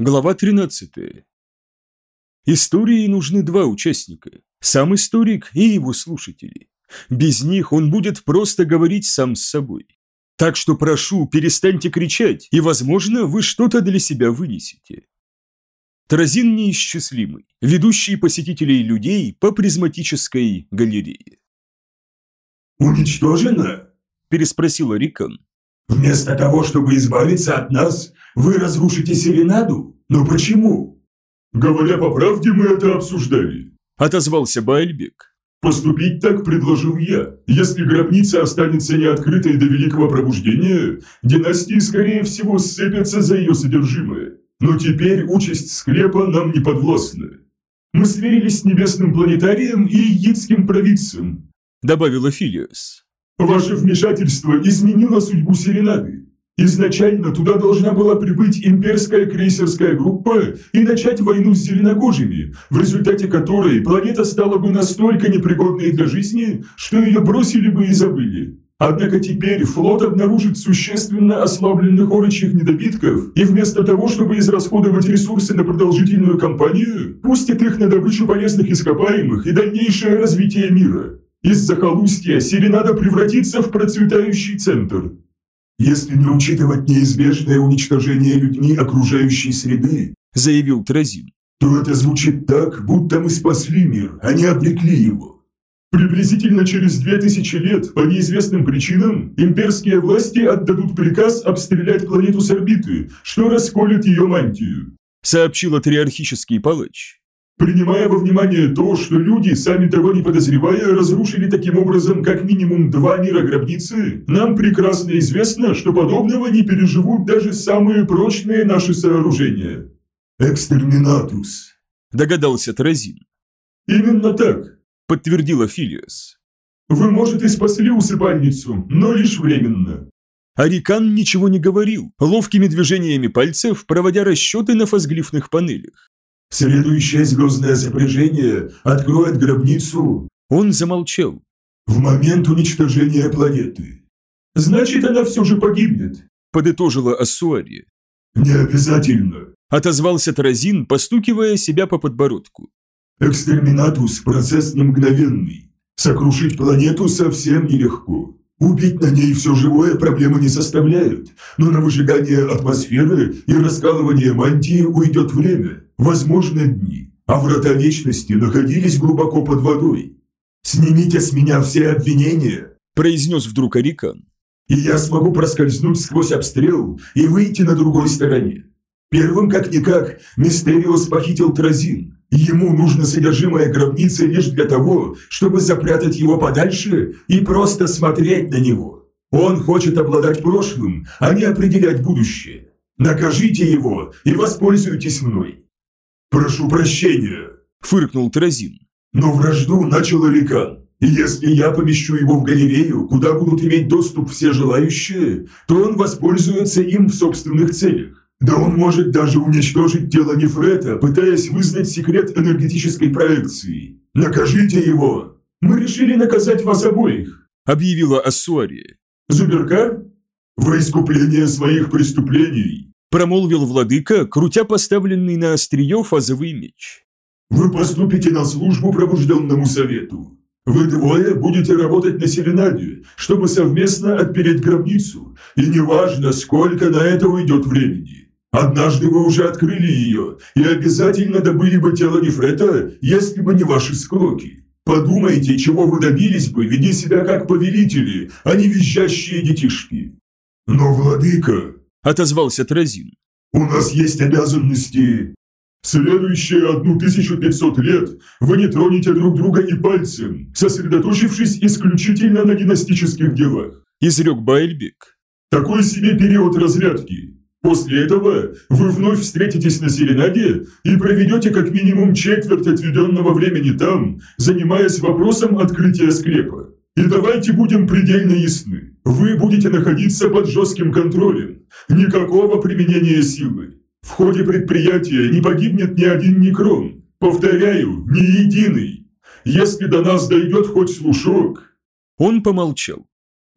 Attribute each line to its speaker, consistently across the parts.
Speaker 1: Глава 13. Истории нужны два участника – сам историк и его слушатели. Без них он будет просто говорить сам с собой. Так что прошу, перестаньте кричать, и, возможно, вы что-то для себя вынесете. Таразин неисчислимый, ведущий посетителей людей по призматической галерее.
Speaker 2: «Уничтожено?»
Speaker 1: – переспросил Рикон.
Speaker 2: Вместо того, чтобы избавиться от нас, вы разрушите Серенаду? Но почему?
Speaker 3: Говоря по правде, мы это обсуждали.
Speaker 1: Отозвался Баэльбек.
Speaker 3: Поступить так предложил я. Если гробница останется неоткрытой до Великого Пробуждения, династии, скорее всего, сцепятся за ее содержимое. Но теперь участь склепа нам не подвластна. Мы сверились с небесным планетарием и египетским провидцем,
Speaker 1: добавила Филиос.
Speaker 3: Ваше вмешательство изменило судьбу Серенады. Изначально туда должна была прибыть имперская крейсерская группа и начать войну с зеленокожими, в результате которой планета стала бы настолько непригодной для жизни, что ее бросили бы и забыли. Однако теперь флот обнаружит существенно ослабленных орочих недобитков, и вместо того, чтобы израсходовать ресурсы на продолжительную кампанию, пустит их на добычу полезных ископаемых и дальнейшее развитие мира. Из захолустья Серенада превратится в процветающий центр.
Speaker 2: Если не учитывать неизбежное уничтожение людьми окружающей среды,
Speaker 1: заявил Тразин,
Speaker 2: то это звучит так, будто мы спасли мир, а не обрекли его.
Speaker 3: Приблизительно через две тысячи лет, по неизвестным причинам, имперские власти отдадут приказ обстрелять планету с орбиты, что расколет ее мантию.
Speaker 1: Сообщил триархический палач.
Speaker 3: Принимая во внимание то, что люди, сами того не подозревая, разрушили таким образом как минимум два мира гробницы, нам прекрасно известно, что подобного не переживут даже самые прочные наши сооружения.
Speaker 2: «Экстерминатус», –
Speaker 1: догадался Тразин.
Speaker 3: «Именно так», –
Speaker 1: подтвердила Филиас.
Speaker 3: «Вы, может, и спасли усыпальницу, но лишь временно».
Speaker 1: Арикан ничего не говорил, ловкими движениями пальцев проводя расчеты на фазглифных панелях.
Speaker 2: Следующее звездное сопряжение откроет гробницу.
Speaker 1: Он замолчал.
Speaker 2: В момент уничтожения планеты.
Speaker 3: Значит, она все же погибнет,
Speaker 1: подытожила Ассуари.
Speaker 2: Не обязательно.
Speaker 1: Отозвался Таразин, постукивая себя по подбородку.
Speaker 2: Экстерминатус – процесс не мгновенный. Сокрушить планету совсем нелегко. Убить на ней все живое проблемы не составляют, но на выжигание атмосферы и раскалывание мантии уйдет время, возможно дни, а врата вечности находились глубоко под водой. «Снимите с меня все обвинения», –
Speaker 1: произнес вдруг Арикан.
Speaker 2: «И я смогу проскользнуть сквозь обстрел и выйти на другой стороне. Первым, как-никак, Мистериус похитил Тразин, Ему нужно содержимое гробницы лишь для того, чтобы запрятать его подальше и просто смотреть на него. Он хочет обладать прошлым, а не определять будущее. Накажите его и воспользуйтесь мной. Прошу прощения,
Speaker 1: фыркнул Тразин.
Speaker 2: Но вражду начал Арикан. И если я помещу его в галерею, куда будут иметь доступ все желающие, то он воспользуется им в собственных целях. Да он может даже уничтожить тело Нефрета, пытаясь вызнать секрет энергетической проекции. Накажите его! Мы решили наказать вас обоих!»
Speaker 1: Объявила Ассуария.
Speaker 3: «Зуберкар?
Speaker 2: Во искупление своих преступлений!»
Speaker 1: Промолвил владыка, крутя поставленный на острие фазовый меч.
Speaker 2: «Вы поступите на службу пробужденному совету. Вы двое будете работать на Селенаде, чтобы совместно отпереть гробницу, и неважно, сколько на это уйдет времени. Однажды вы уже открыли ее и обязательно добыли бы тело Нефрета, если бы не ваши склоки. Подумайте, чего вы добились бы, веди себя как повелители, а не визжащие детишки. Но, владыка, —
Speaker 1: отозвался Тразин, —
Speaker 2: у нас есть обязанности.
Speaker 3: Следующие одну тысячу пятьсот лет вы не тронете друг друга и пальцем, сосредоточившись исключительно на династических делах.
Speaker 1: Изрек Баэльбек.
Speaker 3: Такой себе период разрядки. После этого вы вновь встретитесь на Серенаде и проведете как минимум четверть отведенного времени там, занимаясь вопросом открытия склепа. И давайте будем предельно ясны. Вы будете находиться под жестким контролем. Никакого применения силы. В ходе предприятия не погибнет ни один некрон. Повторяю, ни единый. Если до нас дойдет хоть слушок.
Speaker 1: Он помолчал.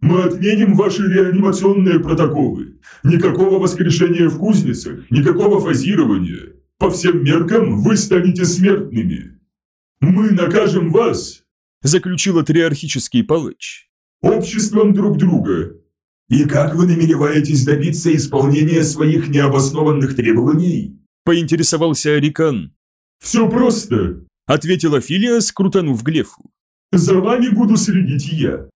Speaker 2: Мы отменим ваши реанимационные протоколы. Никакого воскрешения в кузницах, никакого фазирования. По всем меркам вы станете смертными. Мы накажем вас,
Speaker 1: заключил триархический палач.
Speaker 2: Обществом друг друга. И как вы намереваетесь добиться исполнения своих необоснованных требований?
Speaker 1: Поинтересовался Арикан.
Speaker 2: Все просто,
Speaker 1: ответила Филия, скрутанув Глефу.
Speaker 2: За вами буду следить я.